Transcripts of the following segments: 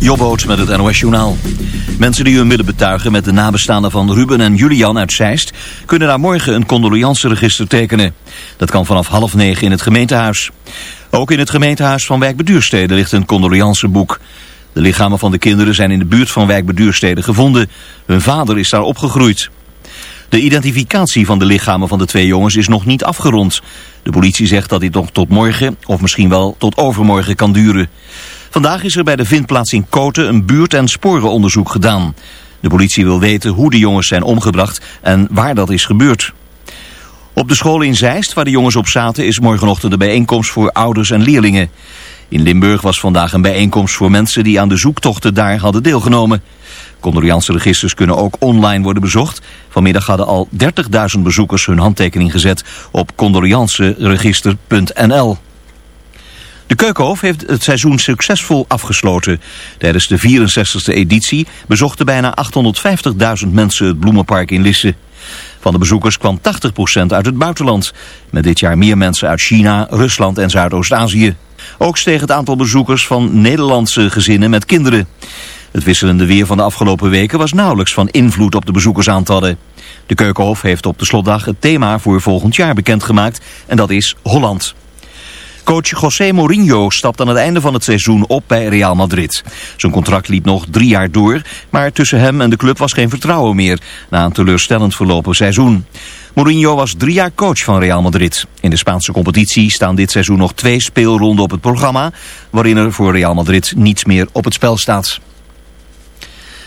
Jobboot met het NOS Journaal. Mensen die hun willen betuigen met de nabestaanden van Ruben en Julian uit Zeist... kunnen daar morgen een condoleanceregister tekenen. Dat kan vanaf half negen in het gemeentehuis. Ook in het gemeentehuis van Wijk Beduurstede ligt een condoleanceboek. De lichamen van de kinderen zijn in de buurt van Wijk Beduurstede gevonden. Hun vader is daar opgegroeid. De identificatie van de lichamen van de twee jongens is nog niet afgerond. De politie zegt dat dit nog tot morgen of misschien wel tot overmorgen kan duren. Vandaag is er bij de vindplaats in Koten een buurt- en sporenonderzoek gedaan. De politie wil weten hoe de jongens zijn omgebracht en waar dat is gebeurd. Op de school in Zeist, waar de jongens op zaten, is morgenochtend de bijeenkomst voor ouders en leerlingen. In Limburg was vandaag een bijeenkomst voor mensen die aan de zoektochten daar hadden deelgenomen. registers kunnen ook online worden bezocht. Vanmiddag hadden al 30.000 bezoekers hun handtekening gezet op condoleanceregister.nl. De Keukenhof heeft het seizoen succesvol afgesloten. Tijdens de 64e editie bezochten bijna 850.000 mensen het Bloemenpark in Lisse. Van de bezoekers kwam 80% uit het buitenland. Met dit jaar meer mensen uit China, Rusland en Zuidoost-Azië. Ook steeg het aantal bezoekers van Nederlandse gezinnen met kinderen. Het wisselende weer van de afgelopen weken was nauwelijks van invloed op de bezoekersaantallen. De Keukenhof heeft op de slotdag het thema voor volgend jaar bekendgemaakt en dat is Holland. Coach José Mourinho stapt aan het einde van het seizoen op bij Real Madrid. Zijn contract liep nog drie jaar door, maar tussen hem en de club was geen vertrouwen meer na een teleurstellend verlopen seizoen. Mourinho was drie jaar coach van Real Madrid. In de Spaanse competitie staan dit seizoen nog twee speelronden op het programma, waarin er voor Real Madrid niets meer op het spel staat.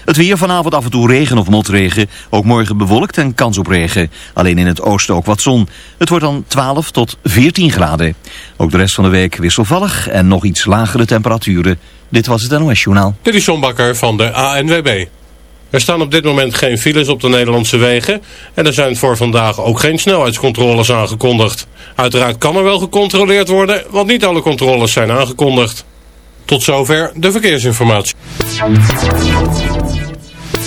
Het weer vanavond af en toe regen of motregen. Ook morgen bewolkt en kans op regen. Alleen in het oosten ook wat zon. Het wordt dan 12 tot 14 graden. Ook de rest van de week wisselvallig en nog iets lagere temperaturen. Dit was het NOS Journaal. Dit is John Bakker van de ANWB. Er staan op dit moment geen files op de Nederlandse wegen en er zijn voor vandaag ook geen snelheidscontroles aangekondigd. Uiteraard kan er wel gecontroleerd worden, want niet alle controles zijn aangekondigd. Tot zover de verkeersinformatie.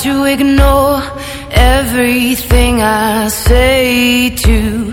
to ignore everything I say to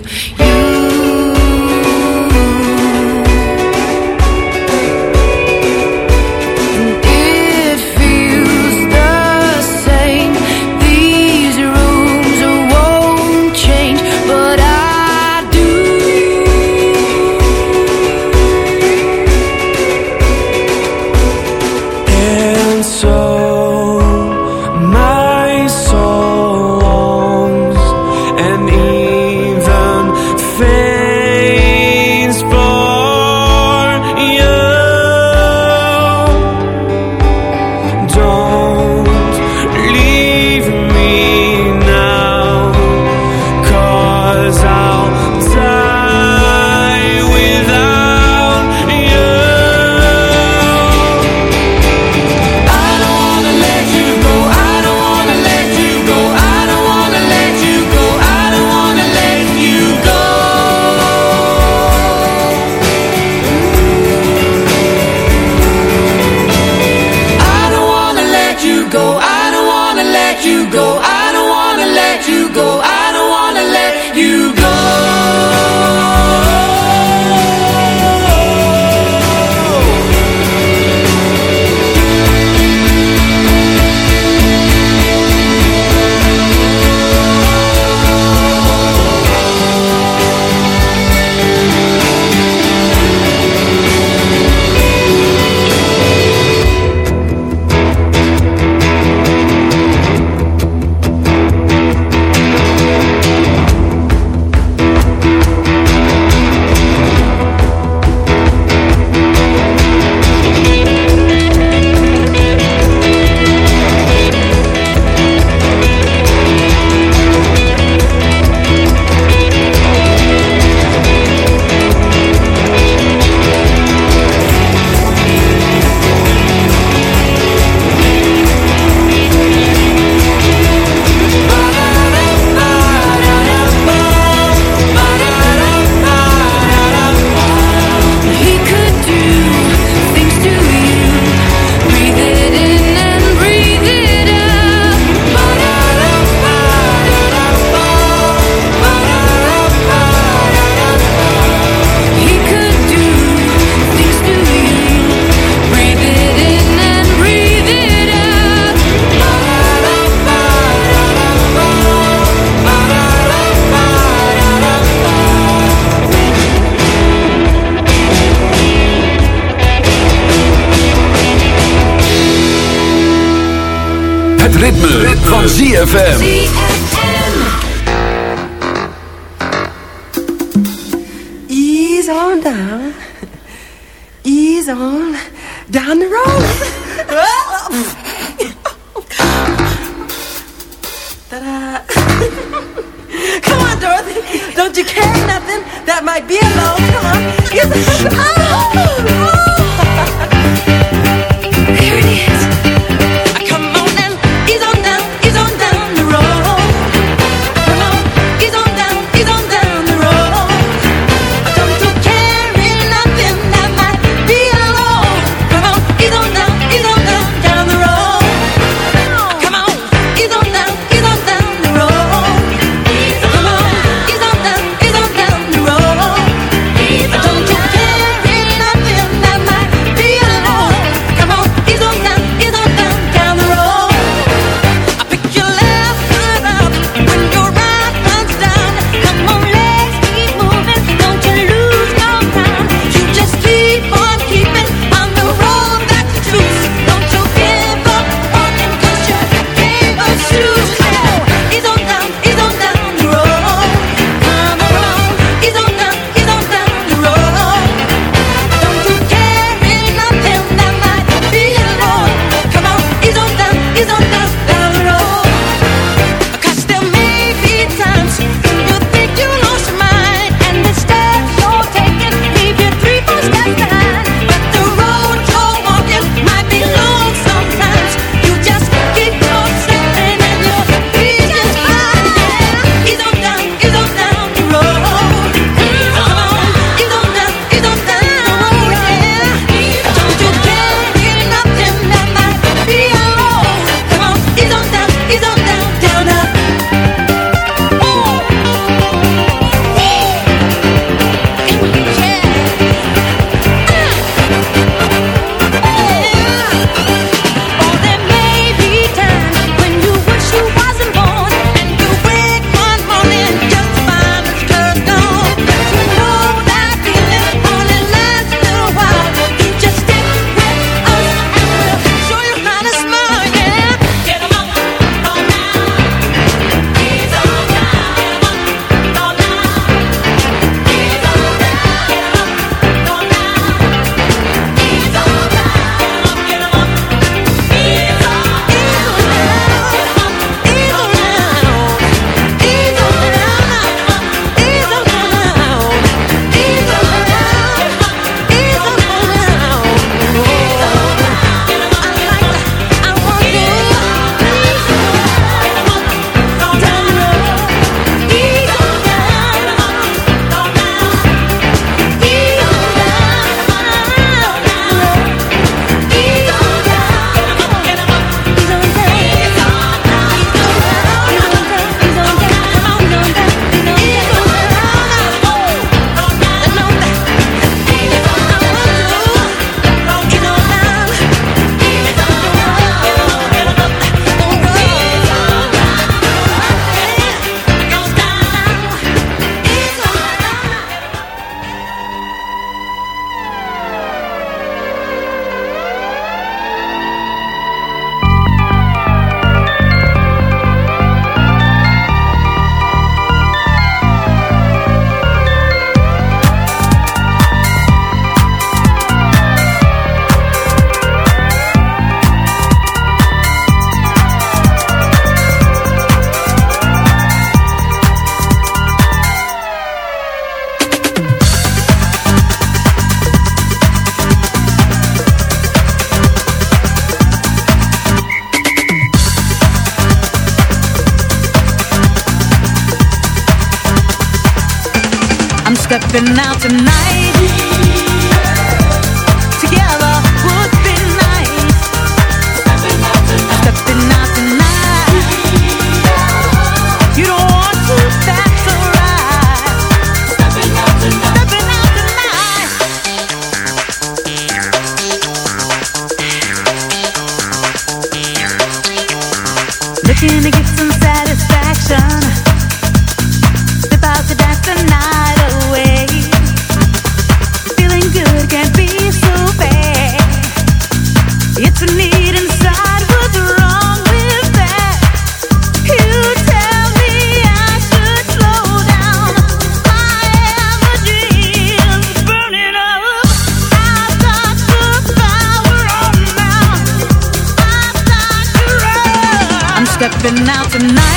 been out tonight.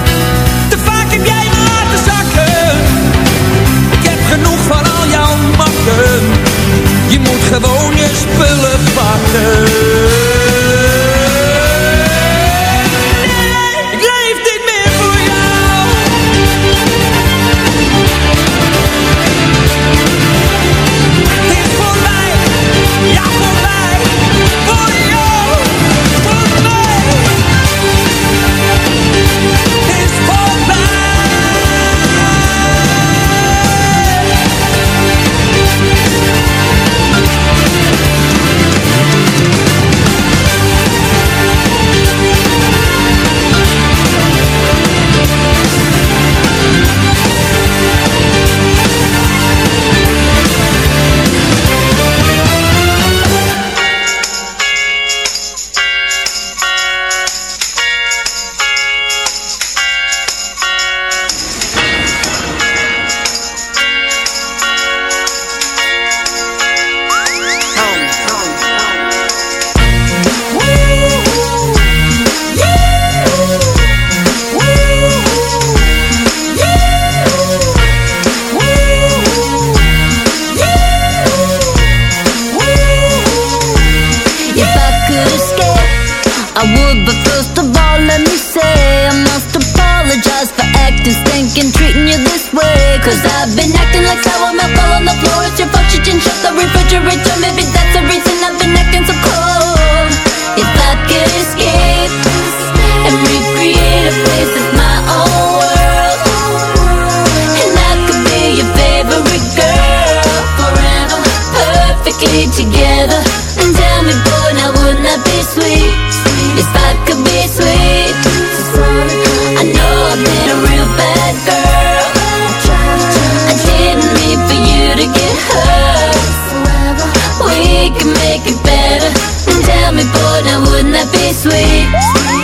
Sweet?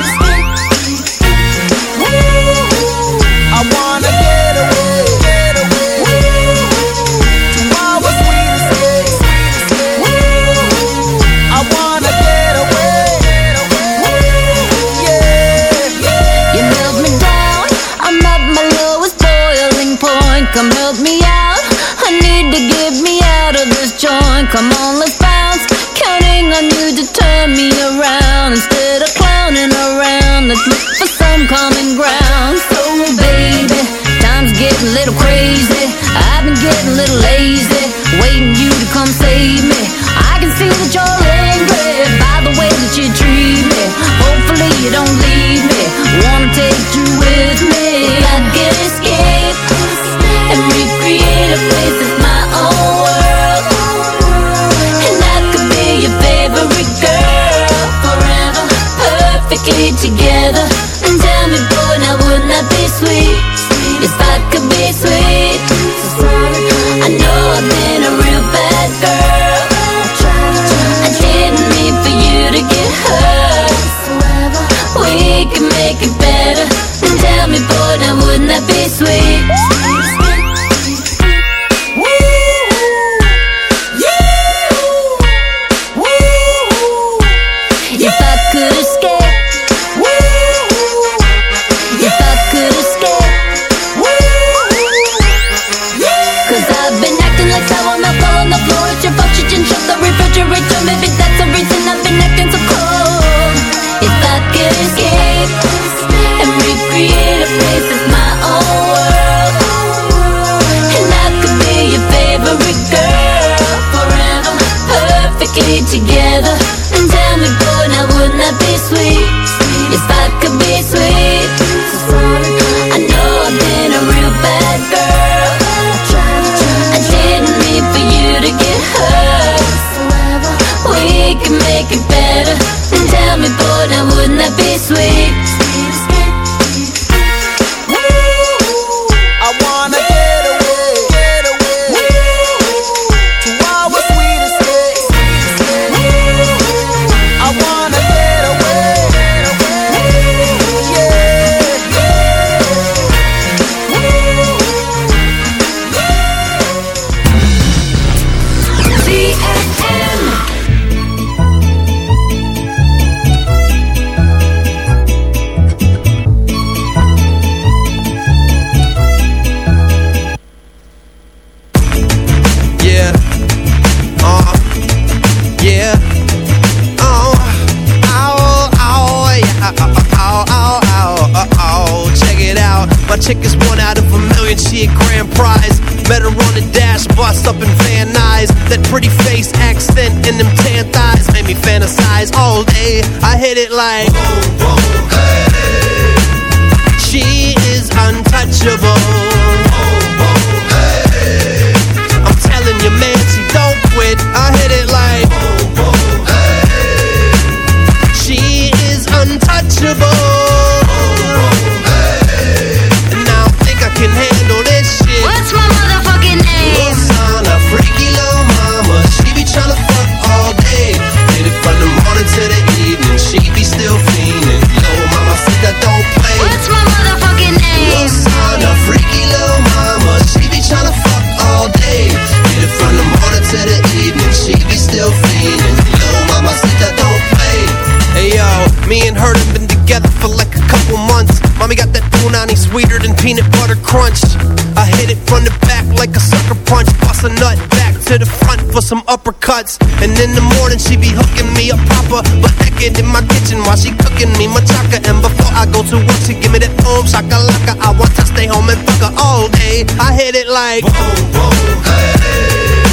Uppercuts. And in the morning she be hooking me up proper, but naked in my kitchen while she cooking me machaca. And before I go to work, she give me that boom shakalaka. I want to stay home and fuck her all day. I hit it like boom boom hey.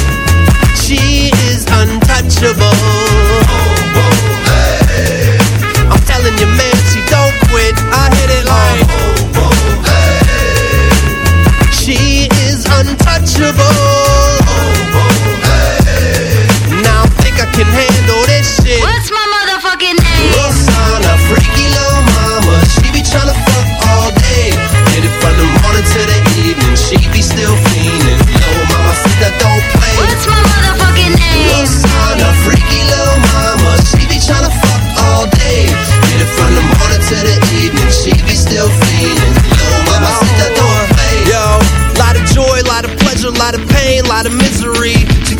She is untouchable. Boom boom hey. I'm telling you, man, she don't quit. I hit it like boom boom hey. She is untouchable.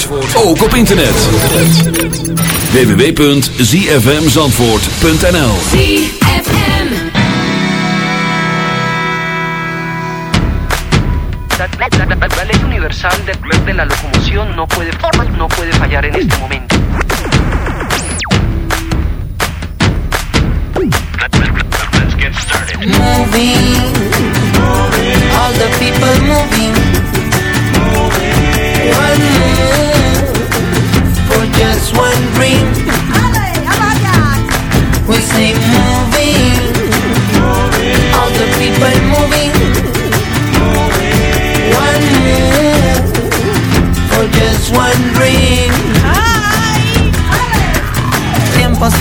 Zandvoort, ook op internet. www.zfmzandvoort.nl ZFM. La, ley universal de, de la locomoción no puede, no puede fallar en este momento. moving, all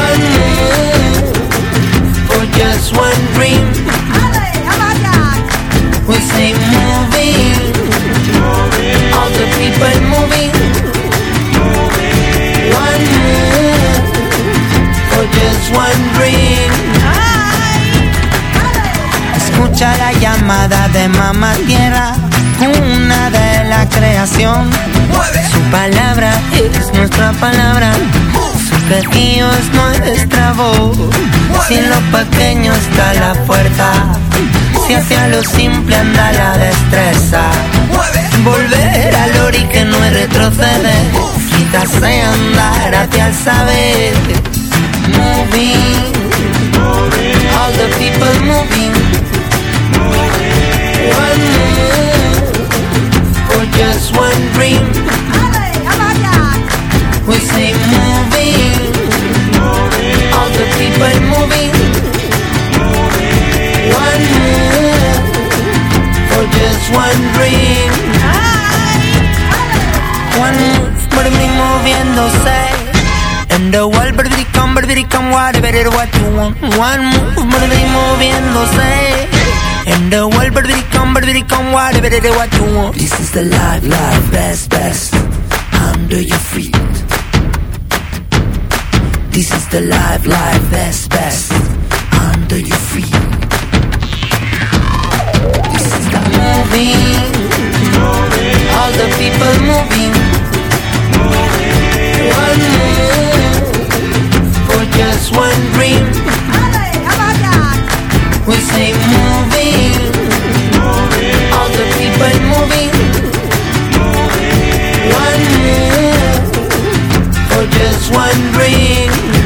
One move for just one dream. We say moving, all the people moving. One move one dream. Escucha la llamada de mamá tierra, una de la creación. Su palabra es nuestra palabra, pequeño es nuestra voz. Si en lo pequeño está la fuerza, si hacia lo simple anda la destreza. Volver al ori que no es retroceder, quizás andar hacia el saber. Moving, all the people moving. One move for just one dream. We say One move for just one dream. One move, moviéndose. And the world, but it come, what you want. One move, but moviéndose. And the world, but it come, but come, what you want. This is the life, life, best, best. Under your feet. This is the life, life, best, best. Under your feet. This is the moving. All the people moving. One move for just one dream. We say moving. one ring.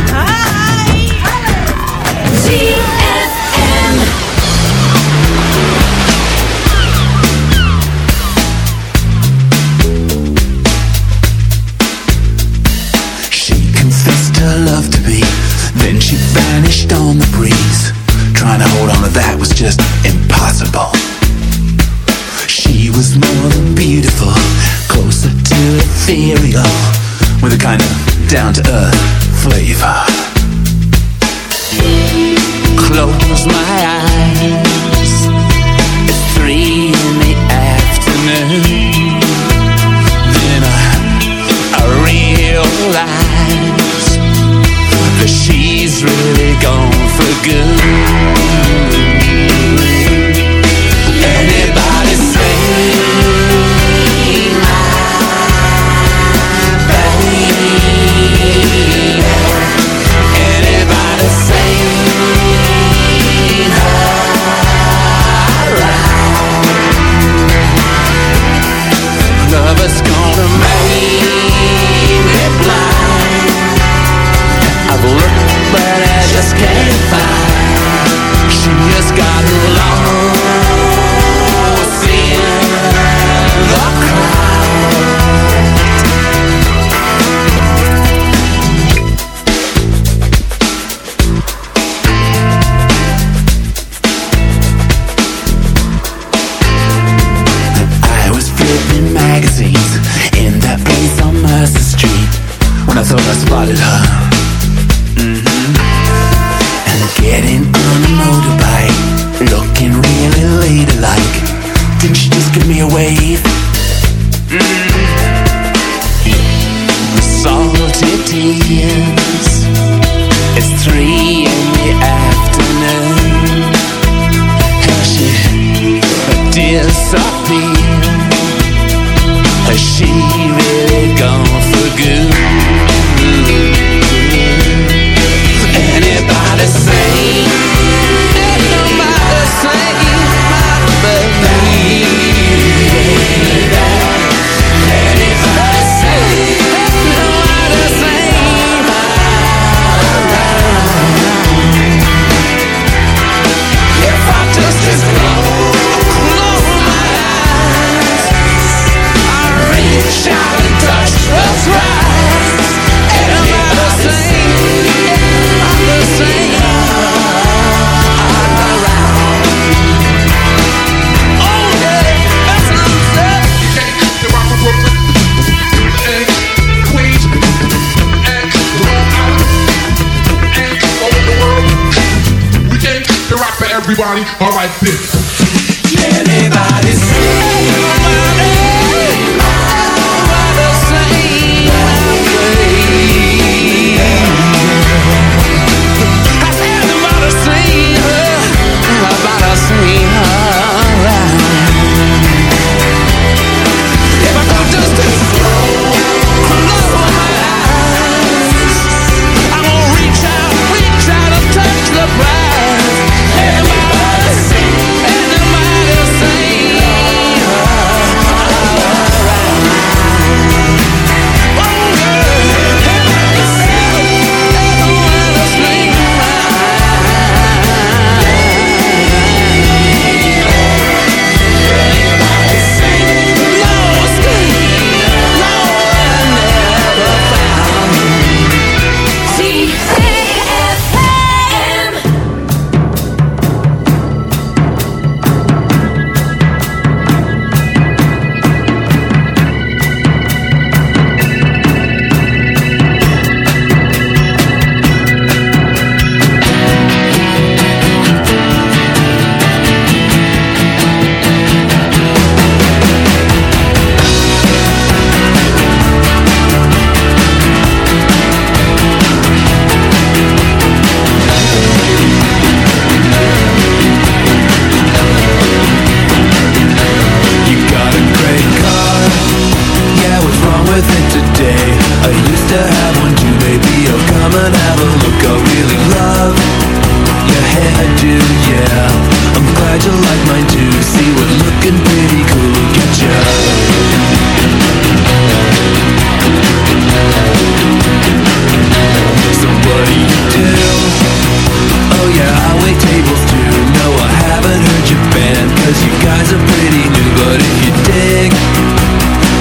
Guys are pretty new. But if you dig,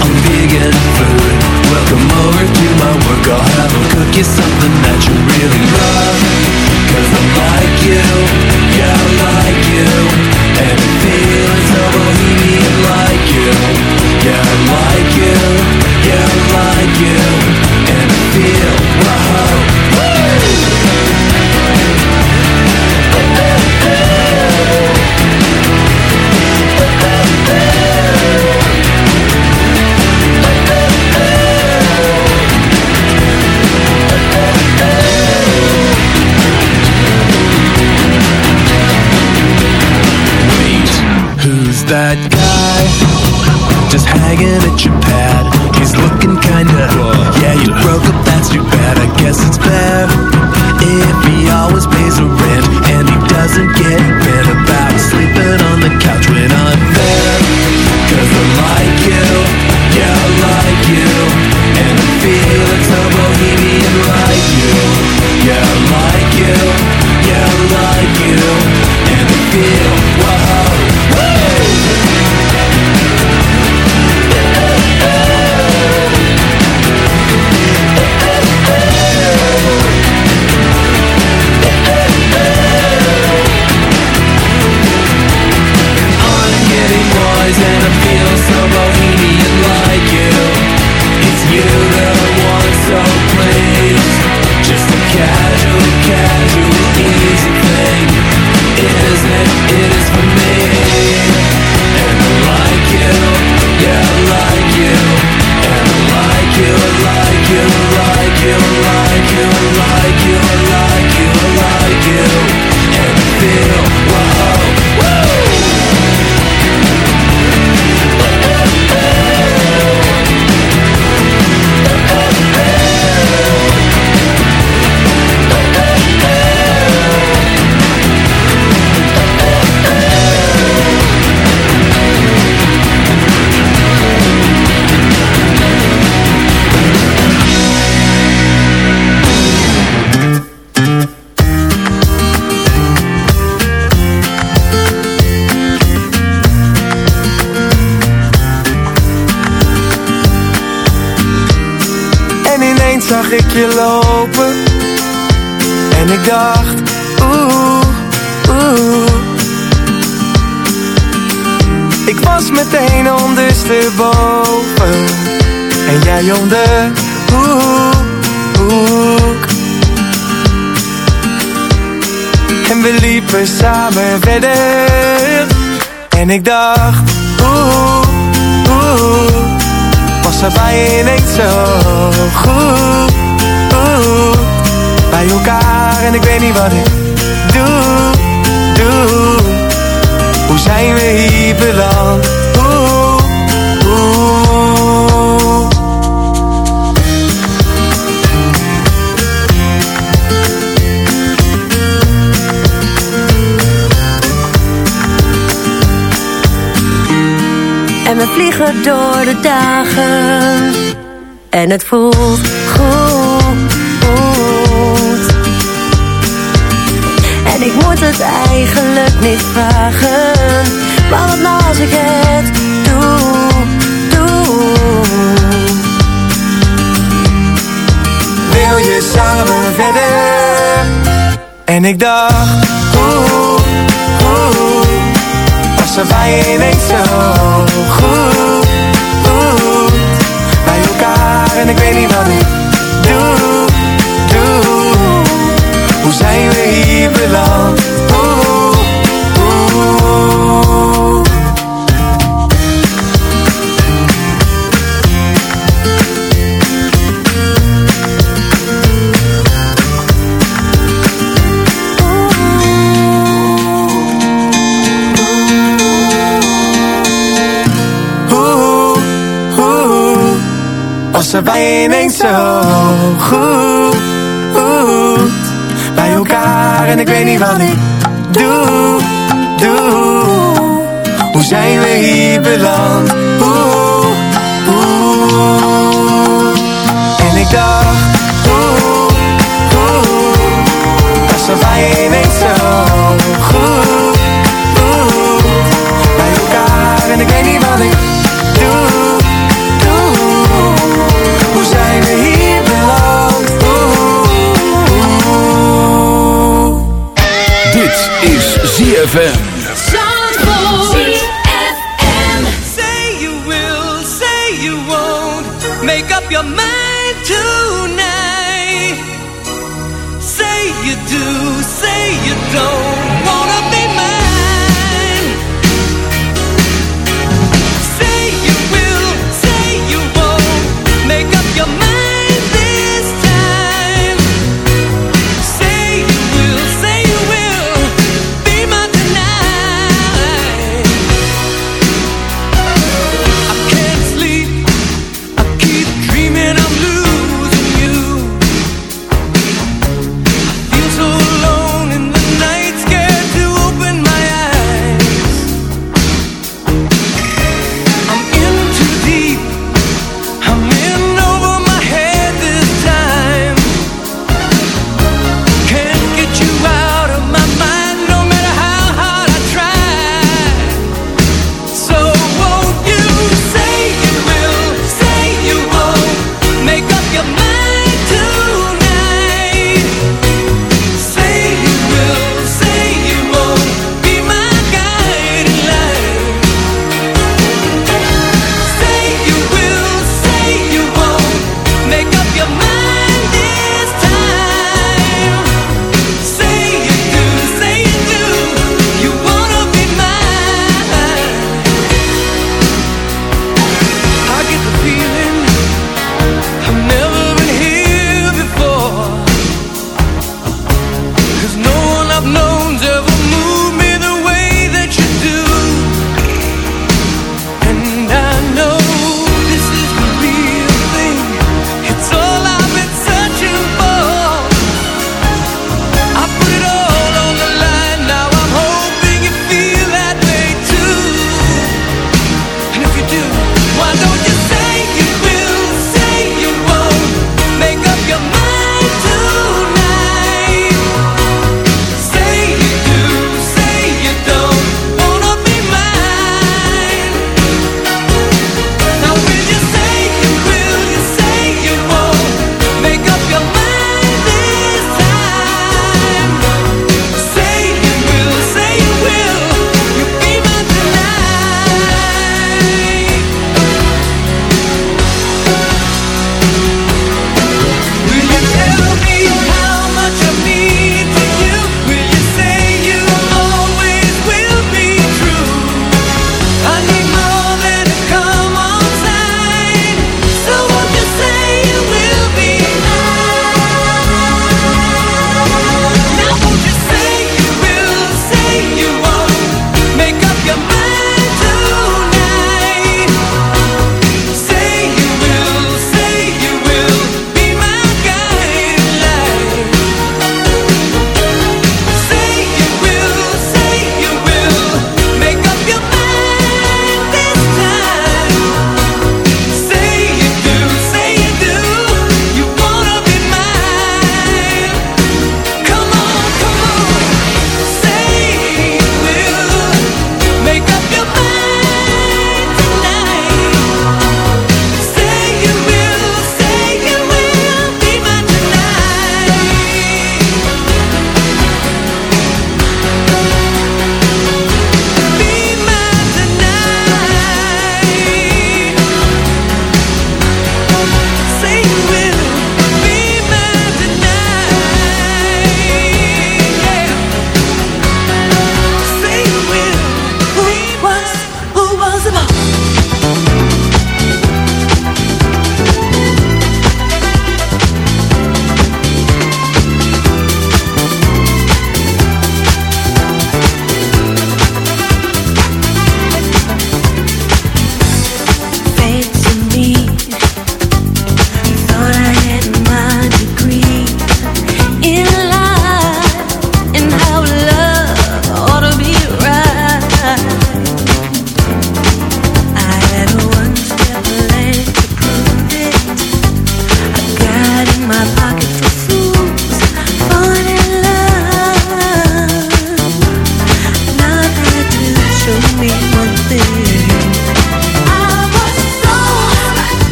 I'm vegan food. Welcome over to my work. I'll have them cook you something that you really love. Cause I like you, yeah, I like you. And it feels so bohemian like you. Yeah, I like you, yeah, I like you. And I feel, nagging at your past. En jij om de hoek, En we liepen samen verder. En ik dacht, oeh, oeh. Was er bij ineens zo goed? Bij elkaar en ik weet niet wat ik doe, doe. Hoe zijn we hier beland vliegen door de dagen. En het voelt goed, goed. En ik moet het eigenlijk niet vragen. Maar wat nou als ik het doe, doe. Wil je samen verder? En ik dacht, oeh, oeh Was er bij je zo zo goed oh, bij elkaar en ik weet niet wat ik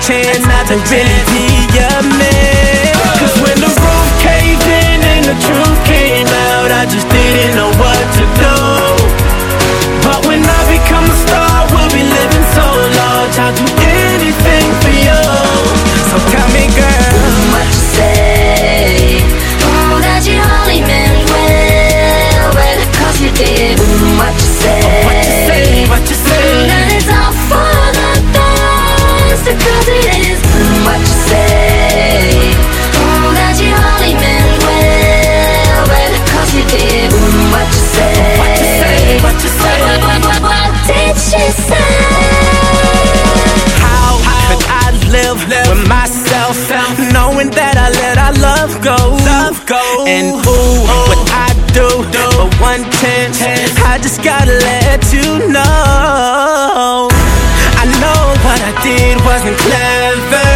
chance to really be your man. Cause when the roof caved in and the truth came out, I just didn't know what to do. But when I become a star, we'll be living so large. Knowing that I let our love go? Love go. And ooh, what I do for one chance, I just gotta let you know. I know what I did wasn't clever,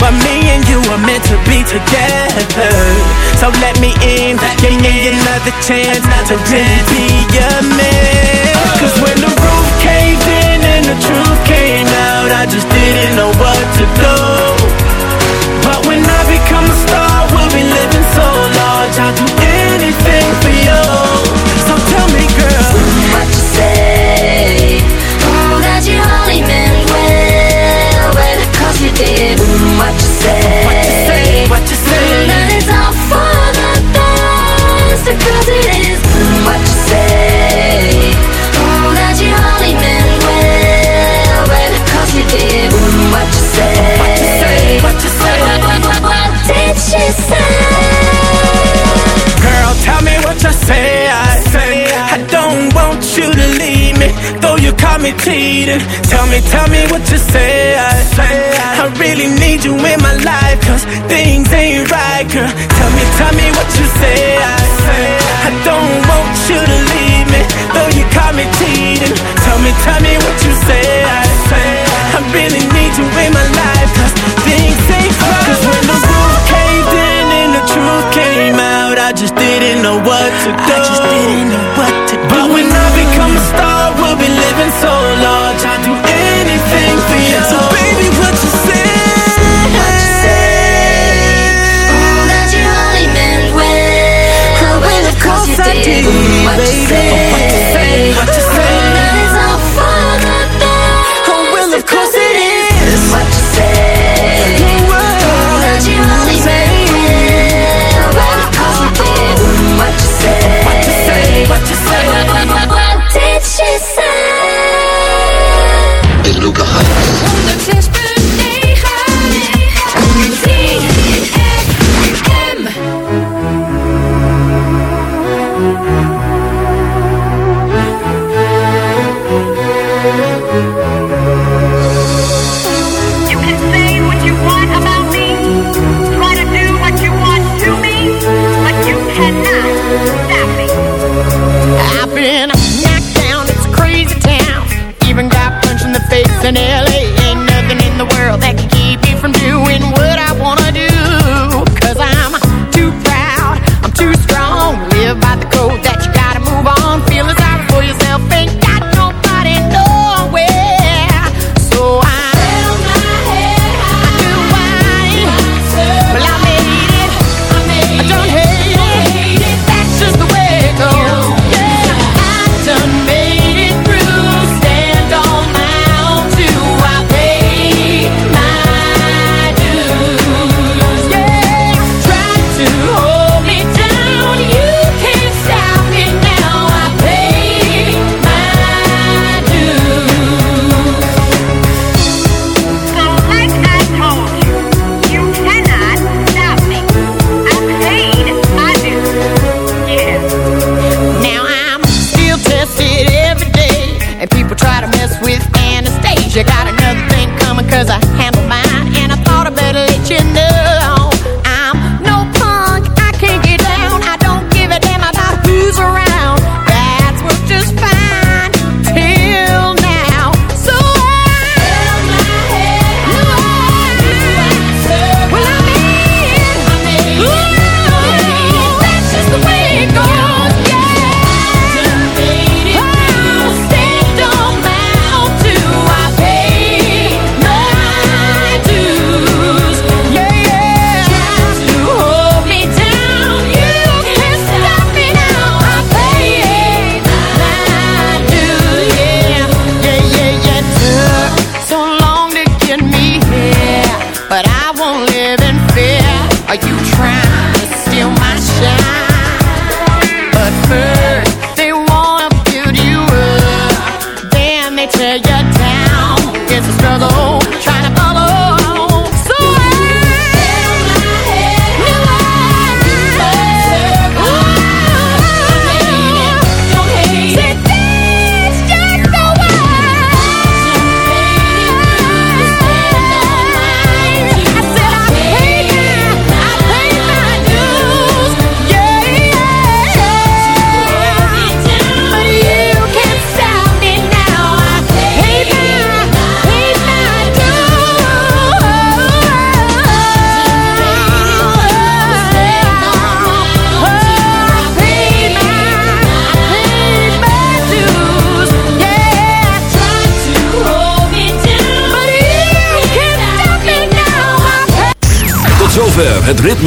but me and you were meant to be together. So let me in, give me another chance to really be your man. Cause when the the truth came out, I just didn't know what to do. But when I become a star, we'll be living so large. I'll do anything for you. So tell me, girl, What you say? Oh, that you only meant well, well, cause you did. What you say? what you say, what you say? That it's all for the best, because it What you say? What you say, what you say? What, did she say? Girl, tell me what you say. I say I don't want you to leave me, though you caught me cheating. Tell me, tell me what you say. I say I really need you in my life, cause things ain't right, girl. Tell me, tell me what you say. I say I don't want you to leave me, though you caught me cheating. Tell me, tell me what you say I really need you in my life, cause things ain't right. Cause when the roof caved in and the truth came out, I just didn't know what to do. I just didn't know what to do. But when I become a star, we'll be living so large. I'll do anything for you. So baby, what you say? What to say that you say? Oh,